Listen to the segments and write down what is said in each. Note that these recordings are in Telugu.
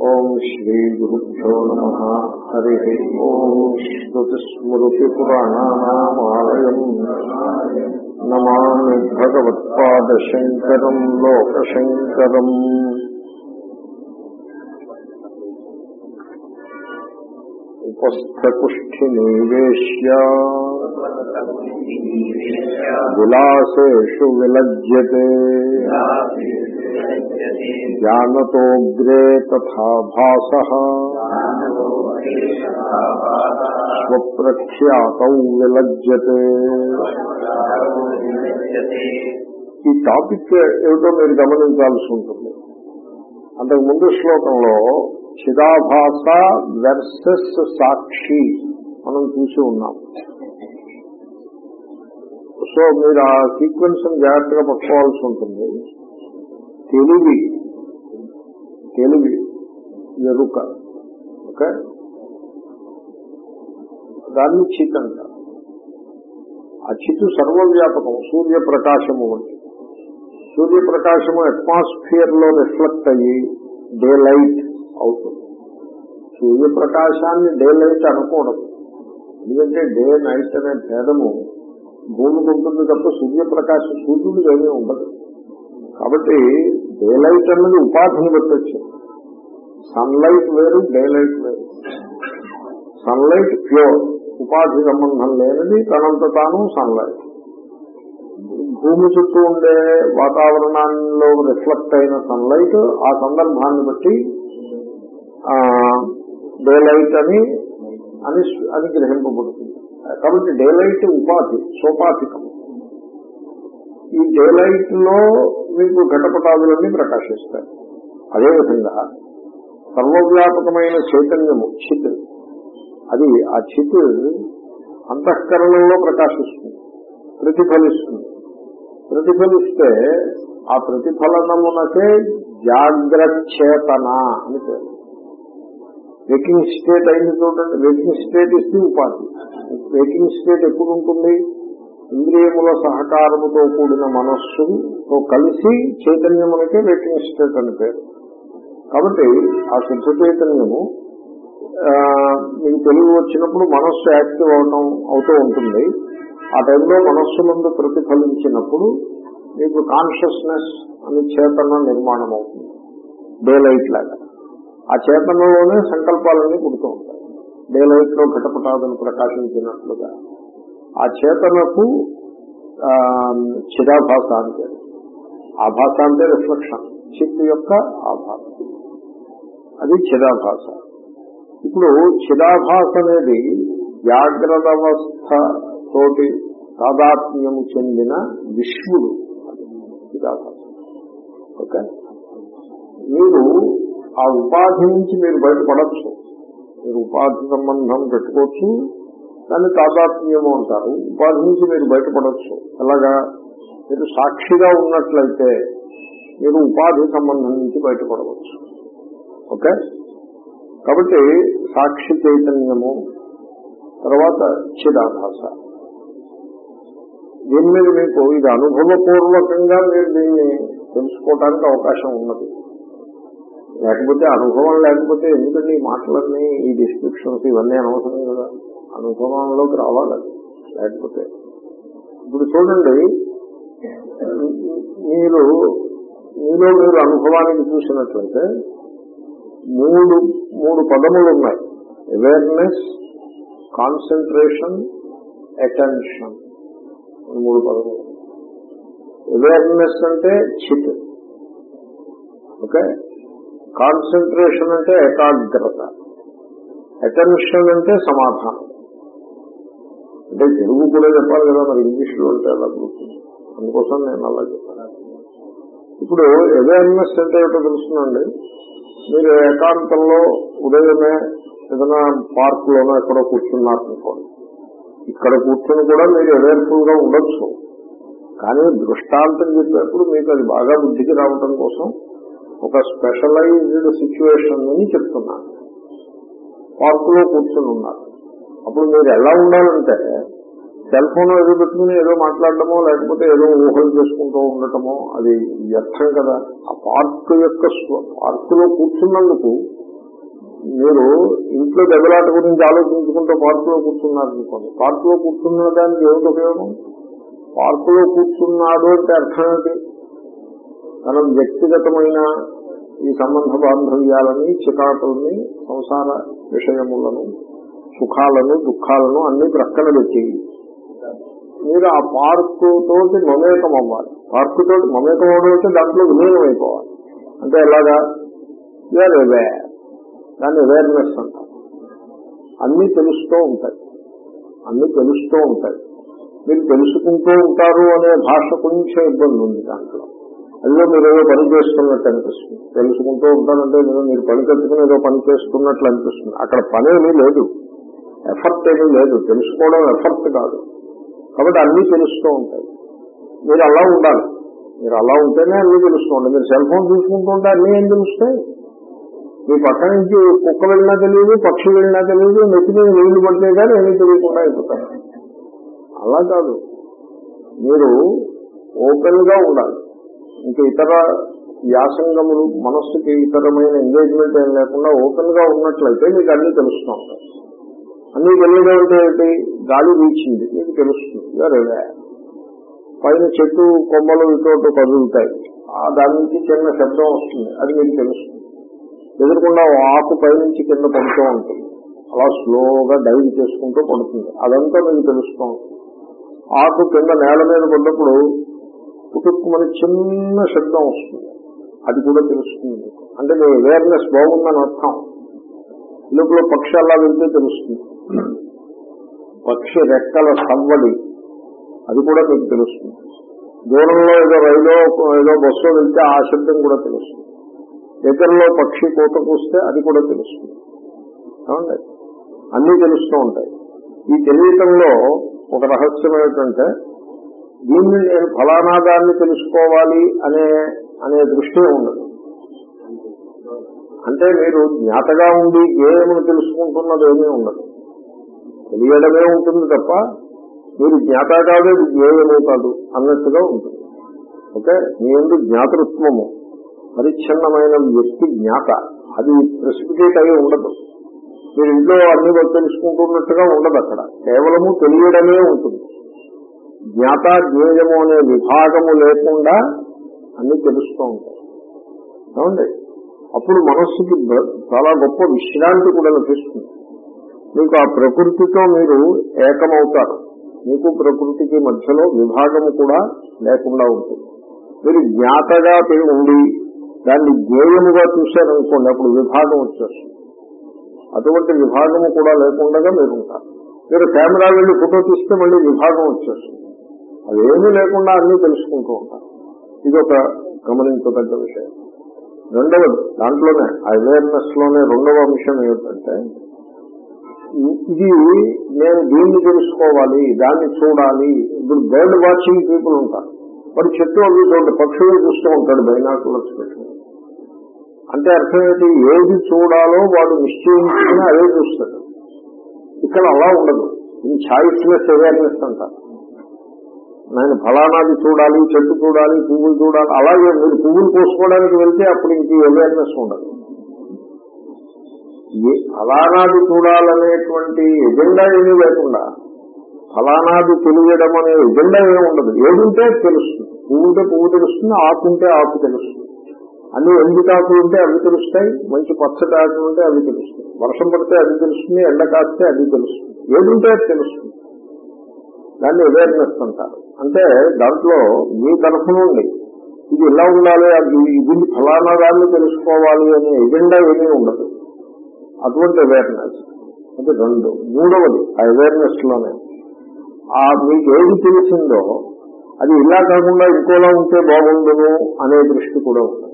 ఓం శ్రీ గురుభ్యో నమ. హరి ఓం శ్రుతిస్మృతిపురాణానామాలయం. నమామి భగవత్పాదశంకరం లోకశంకరం. ఉపస్థకుష్ఠినివేశ్య విలాసేషు విలజ్యతే. జానతోగ్రే తథా భాస విలజ్జతే ఈ టాపిక్ ఏమిటో మీరు గమనించాల్సి ఉంటుంది. అంతకు ముందు శ్లోకంలో చిదాభాస వెర్సెస్ సాక్షి మనం చూసి ఉన్నాం. సో మీరు ఆ సీక్వెన్స్ జాగ్రత్తగా పట్టుకోవాల్సి ఉంటుంది. తెలివి తెలివి ఎరుక ఓకే? దాన్ని చిత్ అంట ఆ చిత్తు సర్వవ్యాపకం సూర్యప్రకాశము వంటి. సూర్యప్రకాశము అట్మాస్ఫియర్లో రిఫ్లెక్ట్ అయ్యి డే లైట్ అవుతుంది. సూర్యప్రకాశాన్ని డే లైట్ అనకూడదు. ఎందుకంటే డే నైట్ అనే భేదము భూమికి ఉంటుంది తప్ప సూర్యప్రకాశం సూర్యుడు ఏమీ ఉండదు. కాబట్టి డే లైట్ అన్నది ఉపాధిని పెట్టచ్చు సన్లైట్ వేరు డే లైట్ వేరు. సన్లైట్ ప్యూర్ ఉపాధి సంబంధం లేనిది తనంత తాను సన్లైట్ భూమి చుట్టూ ఉండే వాతావరణంలో రిఫ్లెక్ట్ అయిన సన్లైట్ ఆ సందర్భాన్ని బట్టి డే లైట్ అని అని గ్రహింపబడుతుంది. కాబట్టి డే లైట్ ఉపాధి సోపాధికము. ఈ డే లైట్లో మీకు ఘటపటాదులన్నీ ప్రకాశిస్తాయి. అదేవిధంగా సర్వవ్యాపకమైన చైతన్యము చిత్. అది ఆ చిత్ అంతఃకరణంలో ప్రకాశిస్తుంది ప్రతిఫలిస్తుంది. ప్రతిఫలిస్తే ఆ ప్రతిఫలనమునకే జాగ్రచ్చేతన అని పేరు. వేకింగ్ స్టేట్ అయింది చూడండి వేకింగ్ స్టేట్ ఇస్తే ఉపాధి. వేకింగ్ స్టేట్ ఎప్పుడు ఉంటుంది? ఇంద్రియముల సహకారముతో కూడిన మనస్సుతో కలిసి చైతన్యమునకే వేకింగ్ స్టేట్ అని పేరు. కాబట్టి ఆ శుద్ధ చైతన్యము మీకు తెలివి వచ్చినప్పుడు మనస్సు యాక్టివ్ అవడం అవుతూ ఉంటుంది. ఆ టైంలో మనస్సు నుండి ప్రతిఫలించినప్పుడు మీకు కాన్షియస్నెస్ అని చేతన నిర్మాణం అవుతుంది. డే లైట్ లాగా. ఆ చేతనలోనే సంకల్పాలన్నీ పుడుతూ ఉంటాయి. డే లైట్లో ఘటపటాదులు ప్రకాశించినట్లుగా. ఆ చేతనకు చిరాభాష అంటే ఆభాష అంటే రిఫ్లెక్షన్ చిత్ యొక్క ఆభాష అది చిరాభాష ఇప్పుడు చిరాభాష అనేది జాగ్రత్త అవస్థ తోటి తాదాత్మ్యము చెందిన విశ్వడు చిరాభాష ఓకే? మీరు ఆ ఉపాధి నుంచి మీరు బయటపడచ్చు. మీరు ఉపాధి సంబంధం పెట్టుకోవచ్చు దాన్ని తాదాత్మ్యము అంటారు. ఉపాధి నుంచి మీరు బయటపడవచ్చు ఎలాగా మీరు సాక్షిగా ఉన్నట్లయితే మీరు ఉపాధి సంబంధం నుంచి బయటపడవచ్చు. ఓకే? కాబట్టి సాక్షి చైతన్యము తర్వాత చిదాభాష దీని మీద మీకు ఇది అనుభవపూర్వకంగా మీరు దీన్ని తెలుసుకోవటానికి అవకాశం ఉన్నది. లేకపోతే అనుభవం లేకపోతే ఎందుకండి ఈ మాటలన్నీ ఈ డిస్క్రిప్షన్స్ ఇవన్నీ అనవసరం కదా? అనుభవంలోకి రావాలి లేకపోతే ఇప్పుడు చూడండి మీరు మీలో మీరు అనుభవానికి చూసినట్లయితే మూడు మూడు పదములు ఉన్నాయి. అవేర్నెస్ కాన్సన్ట్రేషన్ అటెన్షన్ మూడు పదములు. అవేర్నెస్ అంటే చిత్. ఓకే కాన్సన్ట్రేషన్ అంటే ఏకాగ్రత. అటెన్షన్ అంటే సమాధానం. అంటే తెలుగు కూడా చెప్పాలి కదా మరి ఇంగ్లీష్లో అంటే అలా గుర్తుంది అందుకోసం నేను అలా చెప్పాను. ఇప్పుడు అవేర్నెస్ అంటే ఏటో తెలుస్తుందండి? మీరు ఏకాంతంలో ఉదయమే ఏదైనా పార్క్ లోనో ఎక్కడో కూర్చున్నారనుకోండి. ఇక్కడ కూర్చొని కూడా మీరు అవేర్ఫుల్గా ఉండొచ్చు. కానీ దృష్టాంతం చెప్పేప్పుడు మీకు అది బాగా బుద్ధికి రావటం కోసం ఒక స్పెషలైజ్డ్ సిచ్యువేషన్ అని చెప్తున్నాను పార్కులో కూర్చొని ఉన్నారు. అప్పుడు మీరు ఎలా ఉండాలంటే సెల్ ఫోన్ ఏదో పెట్టుకుని ఏదో మాట్లాడటమో లేకపోతే ఏదో ఊహలు చేసుకుంటూ ఉండటమో అది వ్యర్థం కదా. ఆ పార్క్ యొక్క పార్క్లో కూర్చున్నందుకు మీరు ఇంట్లో దెబ్బలాట గురించి ఆలోచించుకుంటూ పార్కులో కూర్చున్నారు అనుకోండి పార్కులో కూర్చున్న దానికి ఏమిటి ఉపయోగం? పార్కులో కూర్చున్నాడు అంటే అర్థం ఏంటి తన వ్యక్తిగతమైన ఈ సంబంధ బాంధవ్యాలని చికాకుల్ని సంసార విషయములను సుఖాలను దుఃఖాలను అన్ని ప్రక్కన పెట్టి మీరు ఆ పార్కు తోటి మమేకం అవ్వాలి పార్కు తోటి మమేకం అవ్వడం అంటే దాంట్లో విలీనం అయిపోవాలి అంటే ఎలాగా? వేర్ అవేర్ దాన్ని అవేర్నెస్ అంటారు. అన్నీ తెలుస్తూ ఉంటాయి. అన్నీ తెలుస్తూ ఉంటాయి. మీరు తెలుసుకుంటూ ఉంటారు అనే భాష కొంచెం ఇబ్బంది ఉంది దాంట్లో. అదిలో మీరు ఏదో పని చేస్తున్నట్టు అనిపిస్తుంది. తెలుసుకుంటూ ఉంటారంటే మీరు మీరు పని కట్టుకుని ఏదో పని చేస్తున్నట్లు అనిపిస్తుంది. అక్కడ పని లేదు. ఎఫర్ట్ ఏమీ లేదు. తెలుసుకోవడం ఎఫర్ట్ కాదు. కాబట్టి అన్నీ తెలుస్తూ ఉంటాయి. మీరు అలా ఉండాలి. మీరు అలా ఉంటేనే అన్నీ తెలుస్తూ ఉంటాయి. మీరు సెల్ ఫోన్ చూసుకుంటూ ఉంటే అన్నీ ఏం తెలుస్తాయి? మీ పక్క నుంచి కుక్క వెళ్ళినా తెలియదు పక్షి వెళ్ళినా తెలియదు నెత్తి మీద నీళ్ళు పడితే కానీ ఏమీ తెలియకుండా అయిపోతారు అలా కాదు. మీరు ఓపెన్గా ఉండాలి. ఇంకా ఇతర వ్యాసంగములు మనస్సుకి ఇతరమైన ఎంగేజ్మెంట్ ఏం లేకుండా ఓపెన్గా ఉన్నట్లయితే మీకు అన్ని తెలుస్తూ ఉంటాయి. అన్ని వెళ్ళడం అంటే ఏంటి? గాలి వీచింది మీకు తెలుస్తుంది. వేరే పైన చెట్టు కొమ్మలు ఇటు కదులుతాయి. ఆ దాని నుంచి చిన్న శబ్దం వస్తుంది. అది మీకు తెలుస్తుంది. ఎదురకుండా ఆకు పైనుంచి కింద పడుతూ ఉంటుంది. అలా స్లోగా డైవ్ చేసుకుంటూ పడుతుంది. అదంతా మీకు తెలుస్తూ ఉంటుంది. ఆకు కింద నేల మీద పడ్డప్పుడు కుటుంబమని చిన్న శబ్దం వస్తుంది. అది కూడా తెలుస్తుంది అంటే మీ అవేర్నెస్ బాగుందని అర్థం. లోపల పక్షి అలా వెళ్తే తెలుస్తుంది. పక్షి రెక్కల సవ్వడి. అది కూడా మీకు తెలుస్తుంది. దూరంలో ఏదో రైలో ఏదో బస్సులో వెళ్తే ఆ శబ్దం కూడా తెలుస్తుంది. దగ్గరలో పక్షి కోత కూస్తే అది కూడా తెలుస్తుంది. ఏమండి? అన్నీ తెలుస్తూ ఉంటాయి. ఈ తెలియటంలో ఒక రహస్యం ఏమిటంటే దీన్ని నేను ఫలానా దాన్ని తెలుసుకోవాలి అనే అనే దృష్టి ఉండదు అంటే మీరు జ్ఞాతగా ఉండి ఏమని తెలుసుకుంటున్నది ఏమీ ఉండదు. తెలియడమే ఉంటుంది తప్ప మీరు జ్ఞాత కాదు ఇది జ్ఞేయమే కాదు అన్నట్టుగా ఉంటుంది. ఓకే? మీ ఎందు జ్ఞాతృత్వము పరిచ్ఛిన్నమైన వ్యక్తి జ్ఞాత. అది ప్రెసిపిటేట్ అయి ఉండదు. మీరు ఇంట్లో అన్ని తెలుసుకుంటున్నట్టుగా ఉండదు అక్కడ. కేవలము తెలియడమే ఉంటుంది. జ్ఞాత జ్ఞేయము అనే విభాగము లేకుండా అన్ని తెలుస్తూ ఉంటాయి. ఏమండి? అప్పుడు మనస్సుకి చాలా గొప్ప విశ్రాంతి కూడా లభిస్తుంది. మీకు ఆ ప్రకృతితో మీరు ఏకమవుతారు. మీకు ప్రకృతికి మధ్యలో విభాగము కూడా లేకుండా ఉంటుంది. మీరు జ్ఞాతగా ఉండి దాన్ని జ్ఞేయముగా చూశారనుకోండి అప్పుడు విభాగం వచ్చేస్తుంది. అటువంటి విభాగము కూడా లేకుండా మీరు ఉంటారు. మీరు కెమెరా వెళ్ళి ఫోటో తీస్తే మళ్ళీ విభాగం వచ్చేస్తుంది. అదేమీ లేకుండా అన్ని తెలుసుకుంటూ ఉంటారు. ఇది ఒక గమనించదగ్గ విషయం. రెండవది దాంట్లోనే అవేర్నెస్లోనే రెండవ అంశం ఏమిటంటే ఇది నేను దీన్ని తెలుసుకోవాలి దాన్ని చూడాలి. ఇప్పుడు బర్డ్ వాచింగ్ పీపుల్ ఉంటారు. వాడు చెట్టు అవి చూడండి పక్షులు చూస్తూ ఉంటాడు బైనాకులర్స్ పెట్టుకుని అంటే అర్థం ఏంటి? ఏది చూడాలో వాడు నిశ్చయించుకుని అదే చూస్తాడు. ఇక్కడ అలా ఉండదు. ఇది ఛాయిస్లెస్ అవేర్నెస్ అంటారు నేను ఫలానాది చూడాలి చెట్టు చూడాలి పువ్వులు చూడాలి అలాగే మీరు పువ్వులు కోసుకోవడానికి వెళ్తే అప్పుడు ఇంక అవేర్నెస్ ఉండదు. ఫలానాది చూడాలనేటువంటి ఎజెండా ఏమీ లేకుండా ఫలానాది తెలియడం అనే ఎజెండా ఏమి ఉండదు. ఏదుంటే తెలుస్తుంది. పువ్వుంటే పువ్వు తెలుస్తుంది ఆకుంటే ఆకు తెలుస్తుంది. అన్ని ఎండిక ఉంటే అవి తెలుస్తాయి మంచి పచ్చటి ఆకులు ఉంటే అవి తెలుస్తాయి. వర్షం పడితే అది తెలుస్తుంది ఎండ కాస్తే అది తెలుస్తుంది. ఏదుంటే అది తెలుస్తుంది. దాన్ని అవేర్నెస్ అంటారు. అంటే దాంట్లో మీ తరఫు నుండి ఇది ఎలా ఉండాలి అది ఇది ఫలానా దాన్ని తెలుసుకోవాలి అనే ఎజెండా ఏమీ ఉండదు. అటువంటి అవేర్నెస్ అంటే రెండు. మూడవది ఆ అవేర్నెస్లోనే. ఆ మీకు ఏది తెలిసిందో అది ఇలా కాకుండా ఇంకోలా ఉంటే బాగుండును అనే దృష్టి కూడా ఉంది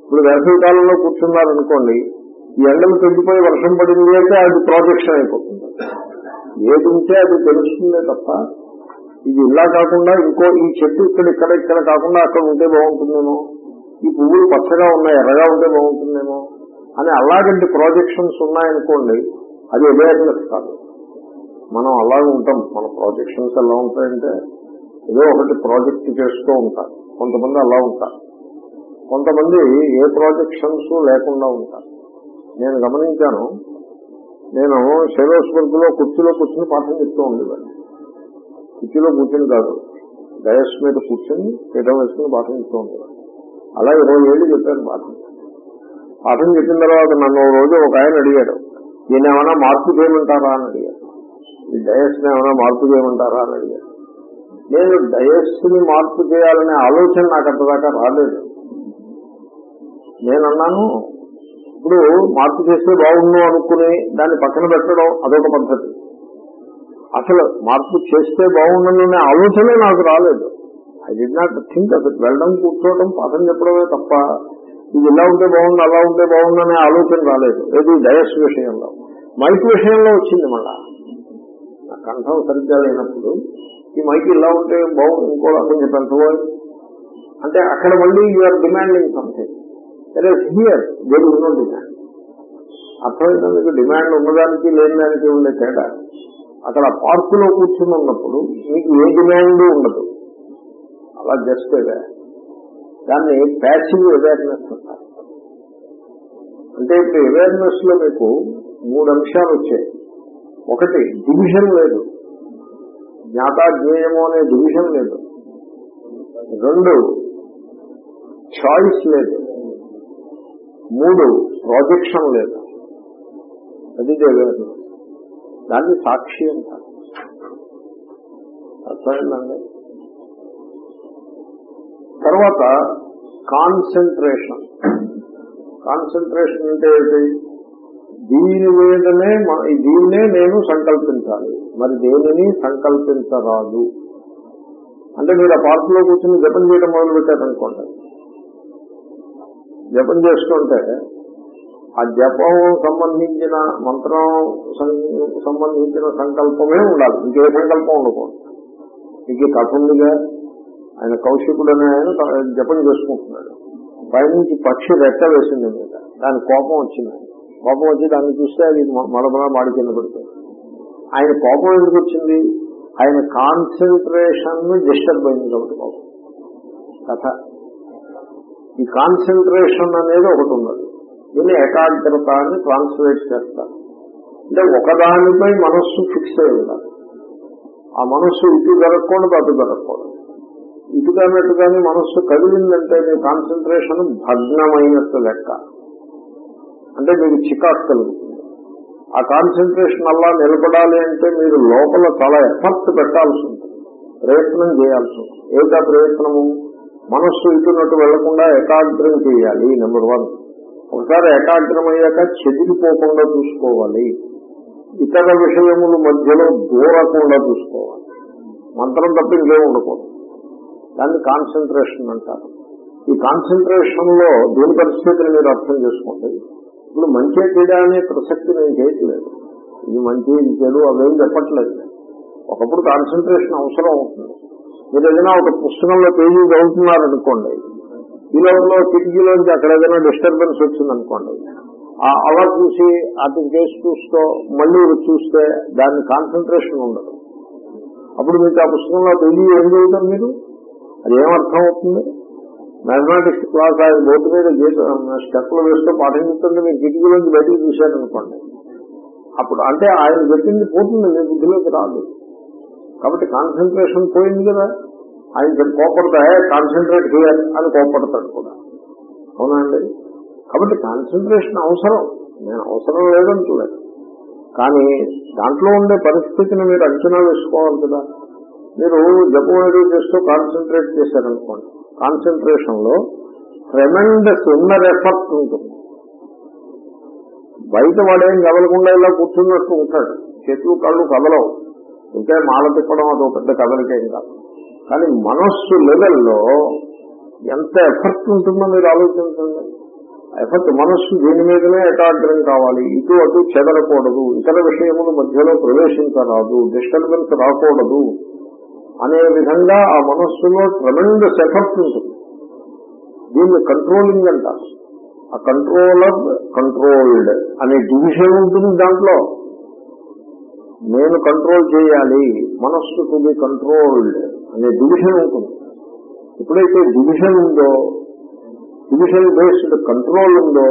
ఇప్పుడు వేసవికాలంలో కూర్చున్నారనుకోండి ఈ ఎండలు తగ్గిపోయి వర్షం పడింది అంటే అది ప్రాజెక్షన్ అయిపోతుంది. ఏది ఉంటే అది తెలుస్తుందే తప్ప ఇది ఇలా కాకుండా ఇంకో ఈ చెట్టు ఇక్కడ ఇక్కడ ఇక్కడ కాకుండా అక్కడ ఉంటే బాగుంటుందేమో? ఈ పువ్వులు పచ్చగా ఉన్నాయి ఎర్రగా ఉంటే బాగుంటుందేమో? అని అలాగంటి ప్రాజెక్షన్స్ ఉన్నాయనుకోండి అది అవేర్నెస్ కాదు. మనం అలాగే ఉంటాం. మన ప్రాజెక్షన్స్ ఎలా ఉంటాయంటే ఏదో ఒకటి ప్రాజెక్ట్ చేస్తూ ఉంటారు. కొంతమంది అలా ఉంటారు. కొంతమంది ఏ ప్రాజెక్షన్స్ లేకుండా ఉంటారు. నేను గమనించాను నేను శైలోస్వర్గ్ కుర్చీలో కూర్చుని పాఠం చెప్తూ ఉండేవాడిని. కుర్చీలో కూర్చుని కాదు డయస్ మీద కూర్చొని పీఠం వేసుకుని పాఠం చెప్తూ ఉండేవాడిని. అలా ఇరవై ఏళ్ళు చెప్పాను పాఠం. పాఠం చెప్పిన తర్వాత నన్ను ఓ రోజు ఒక ఆయన అడిగాడు నేను ఏమైనా మార్పు చేయమంటారా? అని అడిగాడు. ఈ డయస్ని ఏమైనా మార్పు చేయమంటారా? అని అడిగాడు. నేను డయస్ని మార్పు చేయాలనే ఆలోచన నాకు అంతదాకా రాలేదు. నేనన్నాను ఇప్పుడు మార్పు చేస్తే బాగుండు అనుకుని దాన్ని పక్కన పెట్టడం అదొక పద్ధతి. అసలు మార్పు చేస్తే బాగుండనే ఆలోచనే నాకు రాలేదు. ఐ డి నాట్ థింక్ అసలు వెళ్ళడం కూర్చోవడం పాఠం చెప్పడమే తప్ప ఇది ఇలా ఉంటే బాగుంది అలా ఉంటే బాగుంది అనే ఆలోచన రాలేదు. ఏది? డయస్ విషయంలో. మైక్ విషయంలో వచ్చింది మళ్ళా. నా కంఠం సరిగ్గా లేనప్పుడు ఈ మైక్ ఇలా ఉంటే బాగుంది ఇంకో కొంచెం పెంచబోయి అంటే అక్కడ మళ్ళీ యూఆర్ డిమాండింగ్ సంథింగ్ సరే హియర్ దేని ఉన్నో డిమాండ్ అర్థమైందా మీకు డిమాండ్ ఉన్నదానికి లేని దానికి ఉండే తేడా. అక్కడ పార్కులో కూర్చుని ఉన్నప్పుడు మీకు ఏ డిమాండ్ ఉండదు. అలా జస్ట్ దాన్ని ప్యాసివ్ అవేర్నెస్ అంటారు. అంటే ఇప్పుడు అవేర్నెస్లో మీకు మూడు అంశాలు వచ్చాయి. ఒకటి డివిజన్ లేదు. జ్ఞాతాజ్ఞేయము అనే డివిజన్ లేదు. రెండు చాయిస్ లేదు. మూడు ప్రాజెక్షన్ లేదు. అది అవేర్నెస్ దాన్ని సాక్షి అంటారు. అర్థమైందండి తర్వాత కాన్సన్ట్రేషన్. కాన్సన్ట్రేషన్ అంటే ఏంటి? దీని మీదనే దీన్నే నేను సంకల్పించాలి. మరి దేనిని సంకల్పించరాదు? అంటే మీరు ఆ పార్కులో కూర్చొని జపం చేయడం మొదలు పెట్టారనుకోండి జపం చేస్తుంటే ఆ జపం సంబంధించిన మంత్రం సం- సంబంధించిన సంకల్పమే ఉండాలి. ఇంకే సంకల్పం ఉండకూడదు. మీకు ఈ కథ ఉందిగా? ఆయన కౌశికుడు అనే ఆయన జపం చేసుకుంటున్నాడు. పైనుంచి పక్షి రెక్క వేసింది మీద దాని కోపం వచ్చింది. కోపం వచ్చి దాన్ని చూస్తే అది మడమలా మాడి కింద పడుతుంది ఆయన కోపం ఎందుకు వచ్చింది? ఆయన కాన్సన్ట్రేషన్ డిస్టర్బ్ అయింది కాబట్టి కోపం. కథ. ఈ కాన్సన్ట్రేషన్ అనేది ఒకటి ఉన్నది. దీన్ని ఏకాగ్రత అని ట్రాన్స్లేట్ చేస్తారు అంటే ఒకదానిపై మనస్సు ఫిక్స్ అయి ఉండాలి. ఆ మనస్సు ఇటు జరగకూడదు అటు జరగకూడదు. ఇటుగానట్టు కానీ మనస్సు కదిలిందంటే మీ కాన్సన్ట్రేషన్ భగ్నమైనట్టు లెక్క. అంటే మీకు చికాకు కలుగుతుంది ఆ కాన్సన్ట్రేషన్ అలా నిలబడాలి అంటే మీరు లోపల చాలా ఎఫర్ట్ పెట్టాల్సి ఉంటుంది. ప్రయత్నం చేయాల్సి ఉంటుంది. ఏమిటా ప్రయత్నము? మనస్సు ఇటున్నట్టు వెళ్ళకుండా ఏకాగ్రం చేయాలి నెంబర్ వన్. ఒకసారి ఏకాగ్రం అయ్యాక చెదిరిపోకుండా చూసుకోవాలి. ఇతర విషయముల మధ్యలో దూరకుండా చూసుకోవాలి. మంత్రం తప్ప ఇంకేం ఉండకూడదు. దాన్ని కాన్సన్ట్రేషన్ అంటారు. ఈ కాన్సన్ట్రేషన్లో దీని పరిస్థితిని మీరు అర్థం చేసుకోండి. ఇప్పుడు మంచి చెడ అనే ప్రసక్తి నేను చేయట్లేదు. ఇది మంచి ఇది చెడు అవేం చెప్పట్లేదు. ఒకప్పుడు కాన్సన్ట్రేషన్ అవసరం అవుతుంది. మీరు ఏదైనా ఒక పుస్తకంలో పేజీ చదువుతున్నారనుకోండి ఈ లోపల కిటికీలోంచి అక్కడ ఏదైనా డిస్టర్బెన్స్ వచ్చిందనుకోండి ఆ- అలా చూసి అటు కేసు చూస్తూ మళ్ళీ చూస్తే దాని కాన్సన్ట్రేషన్ ఉండదు. అప్పుడు మీకు ఆ పుస్తకంలో పేజీ ఏం చదువుతారు మీరు? అదేమర్థం అవుతుంది? మ్యాథమెటిక్స్ క్లాస్ ఆయన బోర్డు మీద స్టెప్లు వేస్తూ పాఠం చెప్తుంటే మీరు కిటికీలోంచి బయటికి చూశారనుకోండి. అప్పుడు అంటే ఆయన చెప్పింది పోతుంది మీ బుద్ధిలోకి రాదు. కాబట్టి కాన్సన్ట్రేషన్ పోయింది కదా. ఆయన చెప్పి కోపడతా కాన్సన్ట్రేట్ హియర్ అని కోపడతాడు కూడా. అవునండి కాబట్టి కాన్సన్ట్రేషన్ అవసరం. నేను అవసరం లేదంటలేదు. కానీ దాంట్లో ఉండే పరిస్థితిని మీరు అంచనా వేసుకోవాలి కదా. మీరు జపం ఏదో చేస్తూ కాన్సన్ట్రేట్ చేశారనుకోండి. కాన్సన్ట్రేషన్లో ట్రెమెండస్ ఉన్నర్ ఎఫర్ట్ ఉంటుంది. బయట వాడేం కదలకుండా ఇలా కూర్చున్నట్టు ఉంటాడు. చేతులు కళ్ళు కదలవు. ఇంకా మాల తిప్పడం అదో పెద్ద కదలికేం కాదు. కానీ మనస్సు లెవెల్లో ఎంత ఎఫర్ట్ ఉంటుందో మీరు ఆలోచించండి. ఎఫర్ట్ మనస్సు దీని మీదనే ఏకాగ్రం కావాలి. ఇటు అటు చెదరకూడదు. ఇతర విషయముల మధ్యలో ప్రవేశించరాదు. డిస్టర్బెన్స్ రాకూడదు. అనే విధంగా ఆ మనస్సులో ట్రమెండస్ ఎఫెక్ట్ ఉంటుంది. దీన్ని కంట్రోలింగ్ అంటారు. ఆ కంట్రోలర్ కంట్రోల్డ్ అనే డివిజన్ ఉంటుంది దాంట్లో. నేను కంట్రోల్ చేయాలి మనస్సు టు బి కంట్రోల్డ్ అనే డివిజన్ ఉంటుంది. ఎప్పుడైతే డివిజన్ ఉందో డివిజన్ బేస్డ్ కంట్రోల్ ఉందో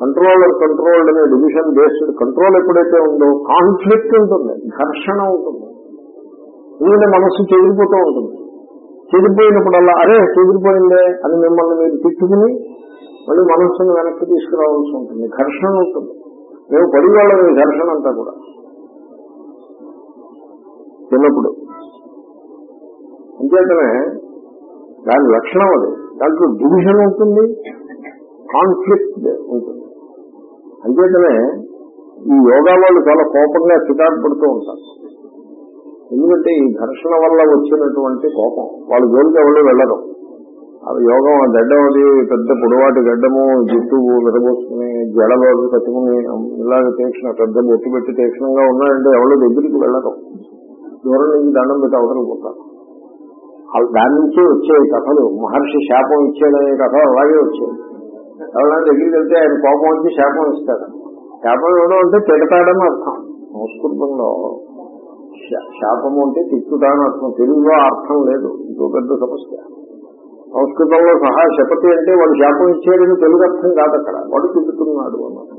కంట్రోలర్ కంట్రోల్డ్ అనే డివిజన్ బేస్డ్ కంట్రోల్ ఎప్పుడైతే ఉందో కాన్ఫ్లిక్ట్ ఉంటుంది ఘర్షణ ఉంటుంది. ఎందుకంటే మనస్సు చెదిరిపోతూ ఉంటుంది. చెదిరిపోయినప్పుడల్లా అరే చెదిరిపోయిందే అని మిమ్మల్ని మీరు తిట్టుకుని మళ్ళీ మనస్సును వెనక్కి తీసుకురావాల్సి ఉంటుంది. ఘర్షణ ఉంటుంది. మేము పడివాళ్ళం ఈ ఘర్షణ అంతా కూడా. చిన్నప్పుడు. అంచేతనే దాని లక్షణం అది. దాంట్లో డివిజన్ ఉంటుంది కాన్ఫ్లిక్ట్ ఉంటుంది. అంచేతనే ఈ యోగా వాళ్ళు చాలా కోపంగా చికాకు పడుతూ ఉంటారు. ఎందుకంటే ఈ ఘర్షణ వల్ల వచ్చినటువంటి కోపం. వాళ్ళు జోలికి ఎవరు వెళ్ళరు. ఆ యోగం ఆ గడ్డం అది పెద్ద పొడవాటి గడ్డము జుట్టు విరబోసుకుని జడలో కట్టుకుని ఇలాగ తీక్షణ పెద్ద బొట్టు పెట్టి తీక్షణంగా ఉన్నాయంటే ఎవరు దగ్గరికి వెళ్ళరు. దూరం నుంచి దండం పెట్టి అవతలకు పోతారు. దాని నుంచి వచ్చే కథలు. మహర్షి శాపం ఇచ్చేదనే కథ అలాగే వచ్చేది. ఎవరైనా దగ్గరికి వెళ్తే ఆయన కోపం వచ్చి శాపం ఇస్తాడు శాపం ఇవ్వడం అంటే తిడతాడని అర్థం. సంస్కృతంలో శాపము అంటే తిట్టుతాను అర్థం తెలుగులో అర్థం లేదు. ఇంకో పెద్ద సమస్య. సంస్కృతంలో సహా శపతి అంటే వాడు శాపం ఇచ్చేదని తెలుగు అర్థం కాదు అక్కడ వాడు తిట్టుతున్నాడు అన్నమాట.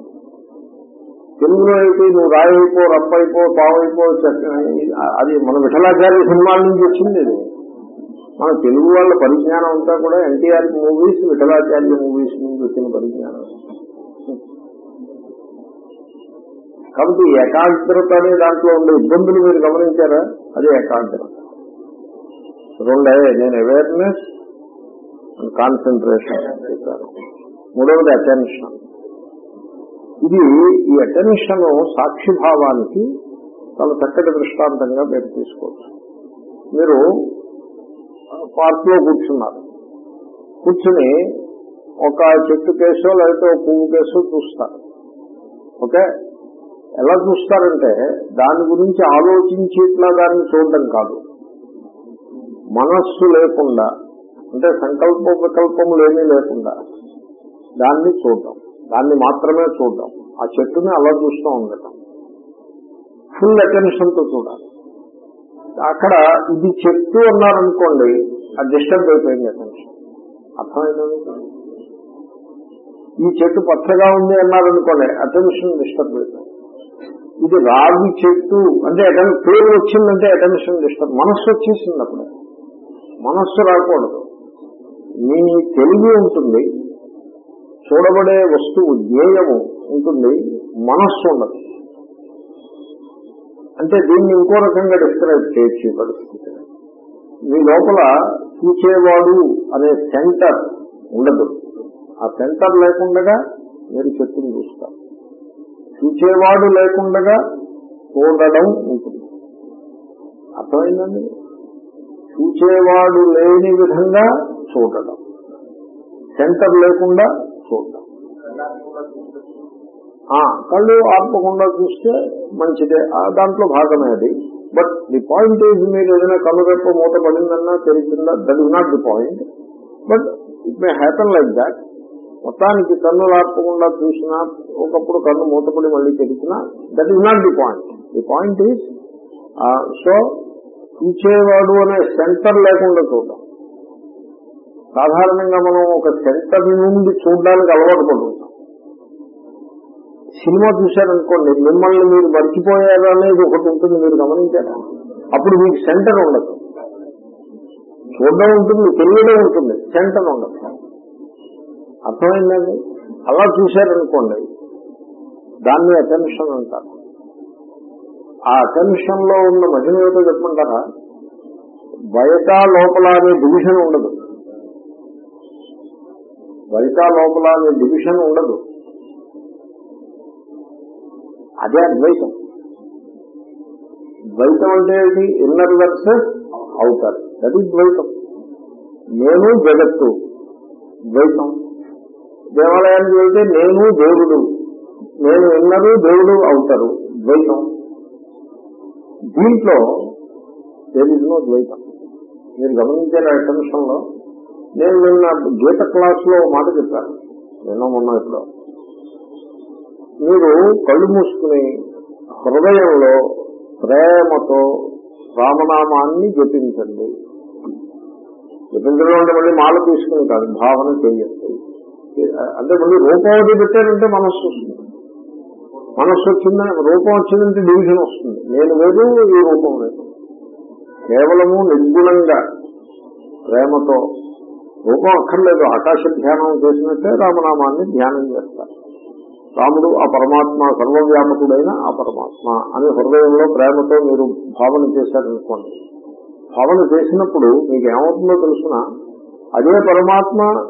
తెలుగులో అయితే నువ్వు రాయిపో రప్పైపో పావైపో అది మన విఠలాచార్య సినిమాల నుంచి వచ్చింది ఇది మన తెలుగు వాళ్ళ పరిజ్ఞానం అంతా కూడా ఎన్టీఆర్ మూవీస్ విఠలాచార్య మూవీస్ నుంచి వచ్చిన పరిజ్ఞానం. కాబట్టి ఏకాగ్రత అనే దాంట్లో ఉండే ఇబ్బందులు మీరు గమనించారా? అది ఏకాగ్రత. రెండే నేను అవేర్నెస్ అండ్ కాన్సన్ట్రేషన్ చెప్పాను మూడవది అటెన్షన్ ఇది ఈ అటెన్షన్ సాక్షిభావానికి చాలా చక్కటి దృష్టాంతంగా మీరు తీసుకోవచ్చు. మీరు పార్క్లో కూర్చున్నారు. కూర్చుని ఒక చెట్టు కేసో లేకపోతే ఒక పువ్వు కేసో చూస్తారు. ఓకే? ఎలా చూస్తారంటే దాని గురించి ఆలోచించి ఇట్లా దాన్ని చూడడం కాదు. మనస్సు లేకుండా అంటే సంకల్ప వికల్పములు ఏమీ లేకుండా దాన్ని చూడటం దాన్ని మాత్రమే చూడటం ఆ చెట్టుని అలా చూస్తూ ఉండటం. ఫుల్ అటెన్షన్తో చూడాలి. అక్కడ ఇది చెట్టు అన్నారనుకోండి అది డిస్టర్బ్ అయిపోయింది అటెన్షన్. అర్థమైందని ఈ చెట్టు పచ్చగా ఉంది అన్నారనుకోండి అటెన్షన్ డిస్టర్బ్ అయిపోయింది. ఇది రాగి చెట్టు అంటే అటెన్- పేరు వచ్చిందంటే అటెన్షన్ డిస్టర్బ్ మనస్సు వచ్చేసింది అప్పుడు. మనస్సు రాకూడదు. మీ తెలివి ఉంటుంది. చూడబడే వస్తువు జ్ఞేయము ఉంటుంది. మనస్సు ఉండదు. అంటే దీన్ని ఇంకో రకంగా డిస్క్రైబ్ చేయొచ్చు పరిస్థితి. మీ లోపల చూచేవాడు అనే సెంటర్ ఉండదు. ఆ సెంటర్ లేకుండా మీరు చెట్టుని చూస్తారు. చూచేవాడు లేకుండా చూడడం ఉంటుంది. అర్థమైందండి? చూచేవాడు లేని విధంగా చూడడం. సెంటర్ లేకుండా చూడడం. ఆ, కళ్ళు ఆర్పకుండా చూస్తే మంచిదే. ఆ, దాంట్లో భాగమే అది బట్ ది పాయింట్ ఈజ్ మీరు ఏదైనా కళ్ళు మూత పడిందన్నా తెలిసిందా? That is not the point but it may happen like that మొత్తానికి కన్ను ఆర్పకుండా చూసినా ఒకప్పుడు కన్ను మూతపడి మళ్ళీ తెరిచినా that is not the point the point is so చూచేవాడు అనే సెంటర్ లేకుండా చూడడం సాధారణంగా మనం ఒక సెంటర్ నుండి చూడడానికి అలవాటు పడుతుంటాం. సినిమా చూశారనుకోండి మిమ్మల్ని మీరు మర్చిపోయారు అనేది ఒకటి ఉంటుంది మీరు గమనించారా? అప్పుడు మీకు సెంటర్ ఉండదు. చూడడం ఉంటుంది తెలియడం ఉంటుంది సెంటర్ ఉండదు. అర్థమైందండి? అలా చూశారనుకోండి దాన్ని అటెన్షన్ అంటారు. ఆ అటెన్షన్లో ఉన్న మహిమ ఏదో చెప్పమంటారా బయట లోపల అనే డివిజన్ ఉండదు. బయట లోపల అనే డివిజన్ ఉండదు. అదే అద్వైతం. ద్వైతం అంటే ఏంటి? ఇన్నర్ వర్సెస్ అవుతారు అది ద్వైతం. నేను జగత్తు. ద్వైతం. దేవాలయానికి వెళ్తే నేను దేవుడు. నేను ఇన్నరు దేవుడు అవుతారు. ద్వైతం. దీంట్లో నో ద్వైతం. మీరు గమనించిన అటెన్షన్లో నేను నిన్న గీత క్లాస్లో మాట చెప్పాను. నిన్న మొన్న ఇప్పుడు మీరు కళ్ళు మూసుకుని హృదయంలో ప్రేమతో రామనామాన్ని జపించండి. జపించడం అంటే మళ్ళీ మాల తీసుకుని కాదు భావన చేయండి. అంటే మళ్ళీ రూపం పెట్టారంటే మనస్సు వస్తుంది. మనస్సు వచ్చిందని రూపం వచ్చిందంటే డివిజన్ వస్తుంది. నేను లేదు ఈ రూపం లేదు. కేవలము నిర్గుణంగా ప్రేమతో రూపం అక్కర్లేదు. ఆకాశ ధ్యానం చేసినట్టే రామనామాన్ని ధ్యానం చేస్తారు. రాముడు ఆ పరమాత్మ సర్వవ్యాపకుడైన ఆ పరమాత్మ అని హృదయంలో ప్రేమతో మీరు భావన చేశారనుకోండి. భావన చేసినప్పుడు మీకు ఏమవుతుందో తెలుసిన? అదే పరమాత్మ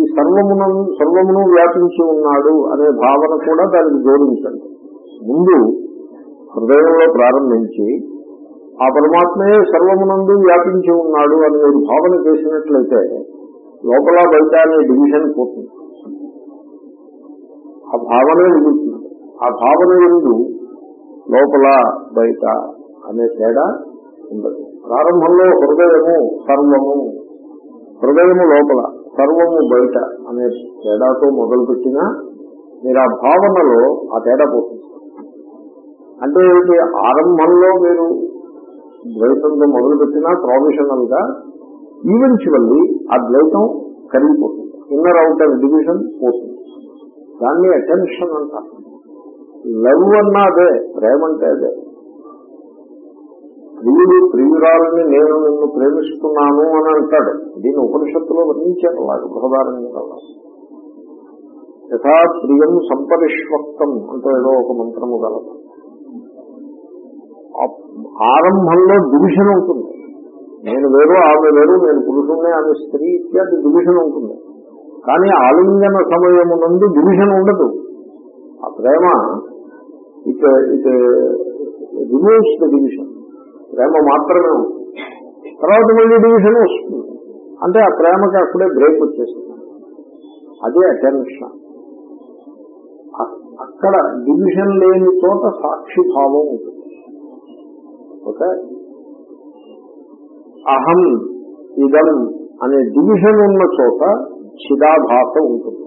ఈ సర్వమును సర్వమును వ్యాపించి ఉన్నాడు అనే భావన కూడా దానికి జోడించండి. ముందు హృదయంలో ప్రారంభించి ఆ పరమాత్మయే సర్వమునందు వ్యాపించి ఉన్నాడు అని మీరు భావన చేసినట్లయితే లోపల బయట అనే డివిజన్ పోతుంది. ఆ భావనే మిగులుతుంది ఆ భావన ఎందు లోపల బయట అనే తేడా ఉండదు. ప్రారంభంలో హృదయము సర్వము హృదయము లోపల. సర్వము బయట అనే తేడాతో మొదలుపెట్టినా మీరు ఆ భావనలో ఆ తేడా పోతుంది. అంటే ఏంటి ఆరంభంలో మీరు ద్వైతంతో మొదలుపెట్టినా ప్రొఫెషనల్గా ఈవెన్చువల్లీ ఆ ద్వైతం కరిగిపోతుంది. ఇన్నర్ అవుటర్ డివిజన్ పోతుంది. దాన్ని అటెన్షన్ అంటారు. లవ్ అన్నా అదే ప్రేమ అంటే అదే. ప్రియుడు ప్రియురాలని నేను నిన్ను ప్రేమిస్తున్నాను అని అంటాడు. దీన్ని ఉపనిషత్తులో వర్ణించాను వాడు బృహదారంగా యథా ప్రియం సంపరిష్వక్తం అంటే ఏదో ఒక మంత్రము గలదు ఆరంభంలో డివిజన్ ఉంటుంది. నేను వేరు ఆమె వేరు నేను పురుషుణ్ణి ఆమె స్త్రీ ఇత్యాది డివిజన్ ఉంటుంది. కానీ ఆలింగన సమయమునందు డివిజన్ ఉండదు. ఆ ప్రేమ it it removes the division ప్రేమ మాత్రమే ఉంటుంది. తర్వాత మళ్ళీ డివిజన్ వస్తుంది. అంటే ఆ ప్రేమకి అప్పుడే బ్రేక్ వచ్చేస్తుంది. అదే అటెన్షన్. అక్కడ డివిజన్ లేని చోట సాక్షిభావం ఉంటుంది. ఓకే? అహం ఇదం అనే డివిజన్ ఉన్న చోట చిదాభాస ఉంటుంది.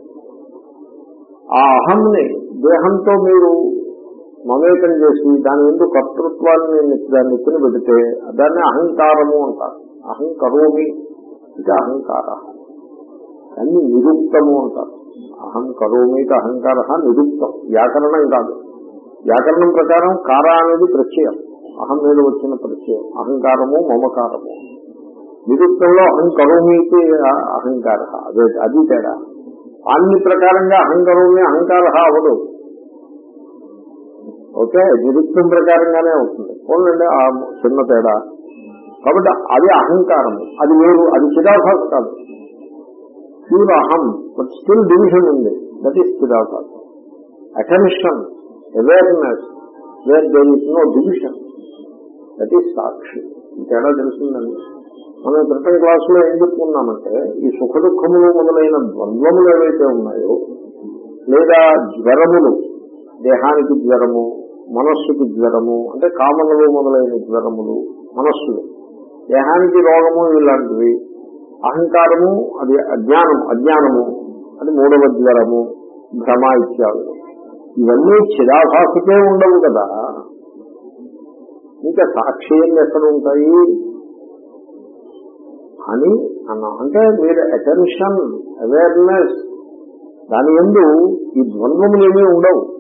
ఆ అహంని దేహంతో మీరు మమేకం చేసి దాని ముందు కర్తృత్వాన్ని దాన్ని ఎత్తున పెడితే దాన్ని అహంకారము అంటారు. అహంకరోమి ఇది అహంకార. దాన్ని నిరుక్తము అంటారు. అహం కరోమికి అహంకార నిరుక్తం. వ్యాకరణం కాదు. వ్యాకరణం ప్రకారం కార అనేది ప్రత్యయం. అహం మీద వచ్చిన ప్రత్యయం. అహంకారము మమకారము. నిరుక్తంలో అహం కరోమికి అహంకార అదే అది తేడా. అన్ని ప్రకారంగా అహంకరోమి అహంకార అవదు ఓకే? నిరుక్తం ప్రకారంగానే అవుతుంది పోలండి ఆ చిన్న తేడా. కాబట్టి అది అహంకారం. అది వేరు అది చిరాభాస కాదు. ప్యూర్ అహం బట్ స్టిల్ డివిజన్ ఉంది. That is చిరాభాస. Attention awareness where there is no division that is సాక్షి. ఈ తేడా తెలుస్తుందండి. మనం క్రితం క్లాసులో ఏం చెప్పుకున్నామంటే ఈ సుఖ దుఃఖములు మొదలైన ద్వంద్వములు ఏవైతే ఉన్నాయో లేదా జ్వరములు దేహానికి జ్వరము మనస్సుకి జ్వరము అంటే కామనలు మొదలైన జ్వరములు మనస్సులు. దేహానికి రోగము ఇలాంటివి. అహంకారము అది అజ్ఞానం అజ్ఞానము అది మూడవ జ్వరము భ్రమ ఇత్యాదు. ఇవన్నీ చిరాభాసుకే ఉండవు కదా. ఇంకా సాక్ష్యం ఎక్కడ ఉంటాయి? అని అన్నా అంటే మీరు అటెన్షన్ అవేర్నెస్ దాని ఎందు ఈ ద్వంద్వములు ఏమీ ఉండవు.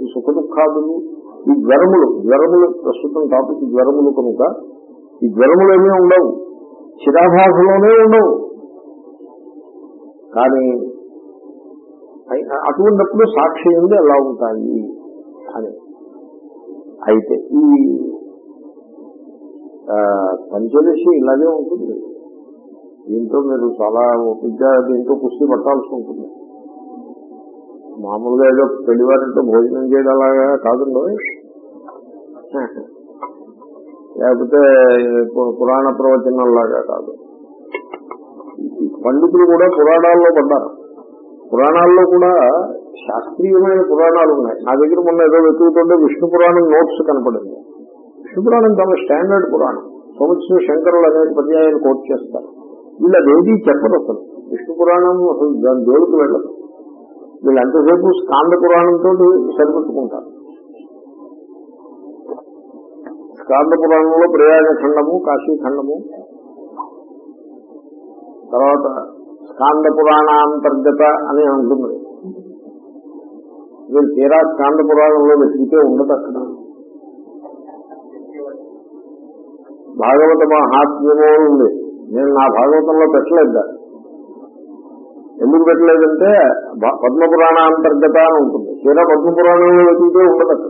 ఈ సుఖ దుఃఖాదులు ఈ జ్వరములు జ్వరములు ప్రస్తుతం టాపిక్ జ్వరములు కనుక ఈ జ్వరములు ఏమీ ఉండవు. చిరాభాసలోనే ఉండవు. కానీ అటువంటిప్పుడు సాక్షి ఎందు ఎలా ఉంటాయి అని. అయితే ఈ పంచదశి ఇలాగే ఉంటుంది. దీంతో మీరు చాలా ఓపిగ్గా దీంతో కుస్తీ పట్టాల్సి ఉంటుంది. మామూలుగా ఏదో పెళ్ళివారితో భోజనం చేయడం అలాగా కాదండి లేకపోతే పురాణ ప్రవచనంలాగా కాదు. పండితులు కూడా పురాణాల్లో పడ్డారు. పురాణాల్లో కూడా శాస్త్రీయమైన పురాణాలు ఉన్నాయి. నా దగ్గర మొన్న ఏదో వెతుకుతుంటే విష్ణు పురాణం నోట్స్ కనపడింది. విష్ణు పురాణం చాలా స్టాండర్డ్ పురాణం. సంవత్సరం శంకరులు అనేక పర్యాయాన్ని కోట్ చేస్తారు. వీళ్ళు అదేది చెప్పరు అసలు. విష్ణు పురాణం అసలు దాని జోలికి వెళ్ళదు. వీళ్ళు ఎంతసేపు స్కాంద పురాణంతో సరిపెట్టుకుంటారు? స్కాంద పురాణంలో ప్రయాగ ఖండము కాశీ ఖండము తర్వాత స్కాంద పురాణాంతర్గత అని ఉంటుంది వీళ్ళు తీరా స్కాంద పురాణంలో వెతికితే ఉండదు అక్కడ. భాగవత మహాత్మ్యము అని ఉంది. నేను నా భాగవతంలో పెట్టలేదు. దాన్ని. ఎందుకు పెట్టలేదంటే పద్మపురాణ అంతర్గత అని ఉంటుంది. తీరా పద్మపురాణంలో వెతికితే ఉండదు. అక్కడ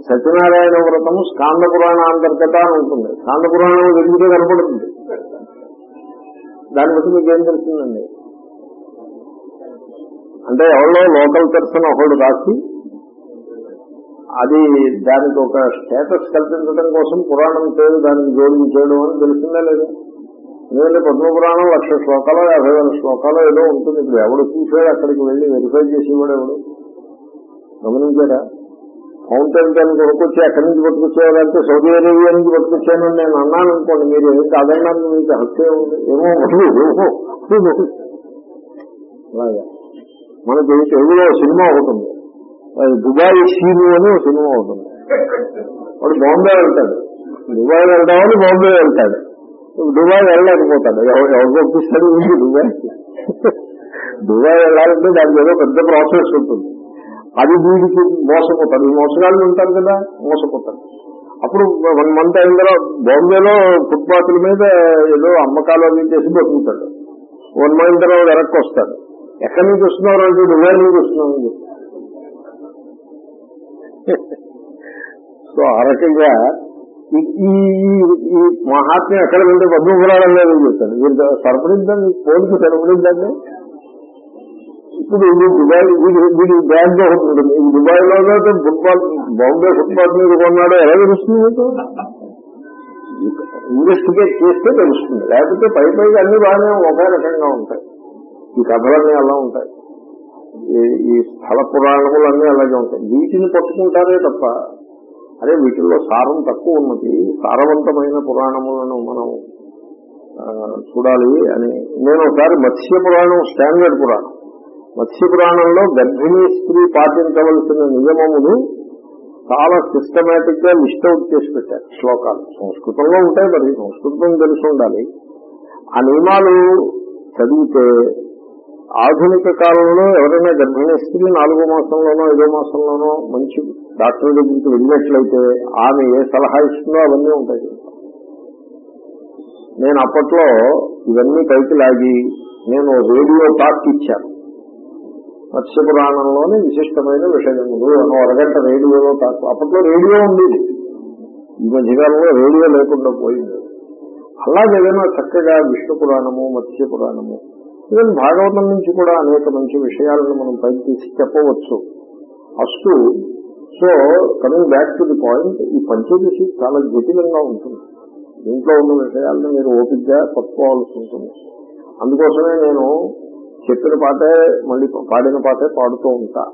సత్యనారాయణ వ్రతం స్కాంద పురాణ అంతర్గత అని ఉంటుంది. స్కాంద పురాణంలో వెతికితే కనపడుతుంది. దాన్ని బట్టి మీకు ఏం తెలుస్తుందండి? అంటే ఎవరో లోకల్ పర్సన్ ఒకళ్ళు రాసి అది దానికి ఒక స్టేటస్ కల్పించడం కోసం పురాణం పేరు దానికి జోడించేయడం అని తెలిసిందా లేదా? ఎందుకంటే పద్మపురాణం లక్ష శ్లోకాలు యాభై వేల శ్లోకాలు ఏదో ఉంటుంది. ఇప్పుడు ఎవడు చూసాడు అక్కడికి వెళ్ళి వెరిఫై చేసేవాడు ఎవడు? గమనించారా? ఫౌంటైన్ పెన్ కొనుక్కొచ్చి ఎక్కడి నుంచి పట్టుకొచ్చేవారంటే సౌదీ అరేబియా నుంచి పట్టుకొచ్చానని నేను అన్నాను అనుకోండి మీరు ఏం కాదన్నాను మీకు హక్కే ఉంది? ఏమో ఉంది, అలాగా. మనకి తెలుగులో సినిమా ఒకటి అది దుబాయ్ సీను అని సినిమా ఒకటి వాడు బాంబే వెళ్తాడు. దుబాయ్ వెళ్దామని బాంబే వెళ్తాడు. దుబాయ్ వెళ్ళలేకపోతాడు ఎవరు పంపిస్తాడు దుబాయ్ దుబాయ్ వెళ్ళాలంటే దానికి ఏదో పెద్ద ప్రాసెస్ ఉంటుంది. అది వీడికి మోసపోతాడు ఈ మోసగాళ్ళు ఉంటారు కదా మోసపోతాడు అప్పుడు వన్ మంత్ అయిన తర్వాత బాంబేలో ఫుట్పాత్ల మీద ఏదో అమ్మకాలు అవి చేసి బతుకుతాడు. వన్ మంత్ తర్వాత వెనక్కి వస్తాడు. ఎక్కడి నుంచి వస్తున్నారు అంటే దుబాయ్ నుంచి వస్తున్నాం. అని సో ఆ రకంగా ఈ- ఈ మహాత్మ్యం ఎక్కడ వెళ్తే పద్మపురాణం లేదని చెప్తాను వీరు సరపడిద్దండి పోలికి సరపడిద్దండి ఇప్పుడు ఇది దుబాయ్ వీడి వీడి బ్యాగ్లో ఉంటుంది. దుబాయ్లో ఫుట్బాల్ బాంబే ఫుట్బాల్ మీద కొన్నాడో ఎలా తెలుస్తుంది మీకు? ఇన్వెస్టిగేట్ చేస్తే తెలుస్తుంది. లేకపోతే పై పైకి అన్ని బాగానే ఒకే రకంగా ఉంటాయి. ఈ కథలన్నీ అలా ఉంటాయి. ఈ- ఈ స్థల పురాణములన్నీ అలాగే ఉంటాయి. వీటిని పట్టుకుంటారే తప్ప అరే వీటిల్లో సారం తక్కువ ఉన్నది. సారవంతమైన పురాణములను మనం చూడాలి అని నేను ఒకసారి మత్స్య పురాణం స్టాండర్డ్ పురాణం. మత్స్య పురాణంలో గర్భిణీ స్త్రీ పాటించవలసిన నియమమును చాలా సిస్టమేటిక్గా లిస్ట్ అవుట్ చేసి పెట్టారు. శ్లోకాలు. సంస్కృతంలో ఉంటాయి మరి సంస్కృతం తెలిసి ఉండాలి. ఆ నియమాలు చదివితే ఆధునిక కాలంలో ఎవరైనా గర్భిణీ స్త్రీ నాలుగో మాసంలోనో ఐదో మాసంలోనో మంచి డాక్టర్ దగ్గరికి వెళ్ళినట్లయితే ఆమె ఏ సలహా ఇస్తుందో అవన్నీ ఉంటాయి. నేను అప్పట్లో ఇవన్నీ పైకి లాగి నేను రేడియో టాక్ ఇచ్చాను. మత్స్య పురాణంలోని విశిష్టమైన విషయములు అని అరగంట రేడియోలో టాక్. అప్పట్లో రేడియో ఉండేది. ఈ మధ్యకాలంలో రేడియో లేకుండా పోయింది. అలాగే ఏదైనా చక్కగా విష్ణు పురాణము మత్స్య పురాణము ఈవెన్ భాగవతం నుంచి కూడా అనేక మంచి విషయాలను మనం పైకి తీసి చెప్పవచ్చు. అస్టు so coming back to the point ఈ పంచదశి చాలా జటిలంగా ఉంటుంది. దీంట్లో ఉన్న విషయాలను మీరు ఓపికగా పట్టుకోవాల్సి ఉంటుంది. అందుకోసమే నేను చెప్పిన పాటే మళ్ళీ పాడిన పాటే పాడుతూ ఉంటా.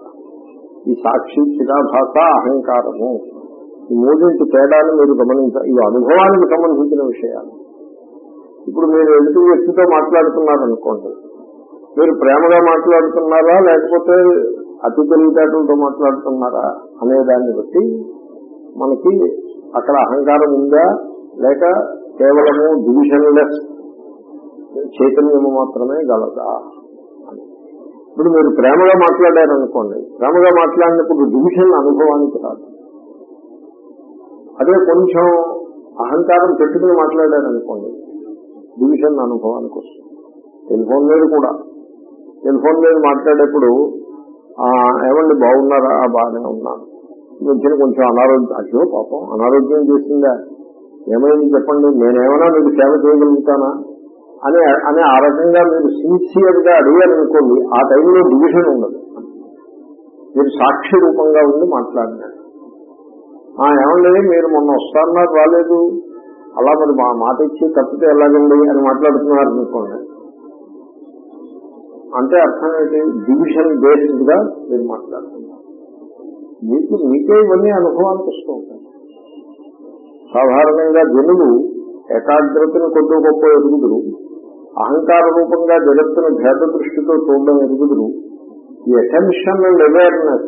ఈ సాక్షి చిరాభాష అహంకారము. ఈ మూడింటి తేడాన్ని మీరు గమనించాలి ఇవి అనుభవానికి సంబంధించిన విషయాలు. ఇప్పుడు మీరు ఎదుటి వ్యక్తితో మాట్లాడుతున్నారనుకోండి మీరు ప్రేమగా మాట్లాడుతున్నారా లేకపోతే అతి తెలివితేటలతో మాట్లాడుతున్నారా అనే దాన్ని బట్టి మనకి అక్కడ అహంకారం ఉందా లేక కేవలము డివిజన్లెస్ చైతన్యము మాత్రమే గలదా? ఇప్పుడు మీరు ప్రేమగా మాట్లాడారనుకోండి ప్రేమగా మాట్లాడినప్పుడు డివిజన్ అనుభవానికి రాదు. అదే కొంచెం అహంకారం పెట్టుకుని మాట్లాడారనుకోండి డివిజన్ అనుభవానికి వస్తుంది. టెలిఫోన్ మీద కూడా. టెలిఫోన్ మీద మాట్లాడేప్పుడు ఏమండి బాగున్నారా? ఆ, బాగానే ఉన్నాను వచ్చిన కొంచెం అనారోగ్యం అయ్యో పాపం అనారోగ్యం చేసిందా? ఏమైంది చెప్పండి నేనేమైనా మీకు సేవ చేయగలుగుతానా? అని అని ఆ రకంగా మీరు సిన్సియర్గా అడిగారనుకోండి ఆ టైంలో డివిజన్ ఉండదు. మీరు సాక్షి రూపంగా ఉండి మాట్లాడినారు ఆ, ఏమండి మీరు మొన్న వస్తారన్నారు రాలేదు. అలా మరి మా మాట ఇచ్చి తప్పితే ఎలాగండి? అని మాట్లాడుతున్నారు అనుకోండి. అంటే అర్థం ఏంటి? డివిజన్ బేస్డ్గా మీరు మాట్లాడుతున్నారు. మీకు మీకే ఇవన్నీ అనుభవానికి వస్తూ ఉంటాయి. సాధారణంగా జనులు ఏకాగ్రతను కొద్ది గొప్ప ఎరుగుదురు అహంకార రూపంగా జగత్తును భేద దృష్టితో చూడడం ఎరుగుదురు ఈ అటెన్షన్ అండ్ అవేర్నెస్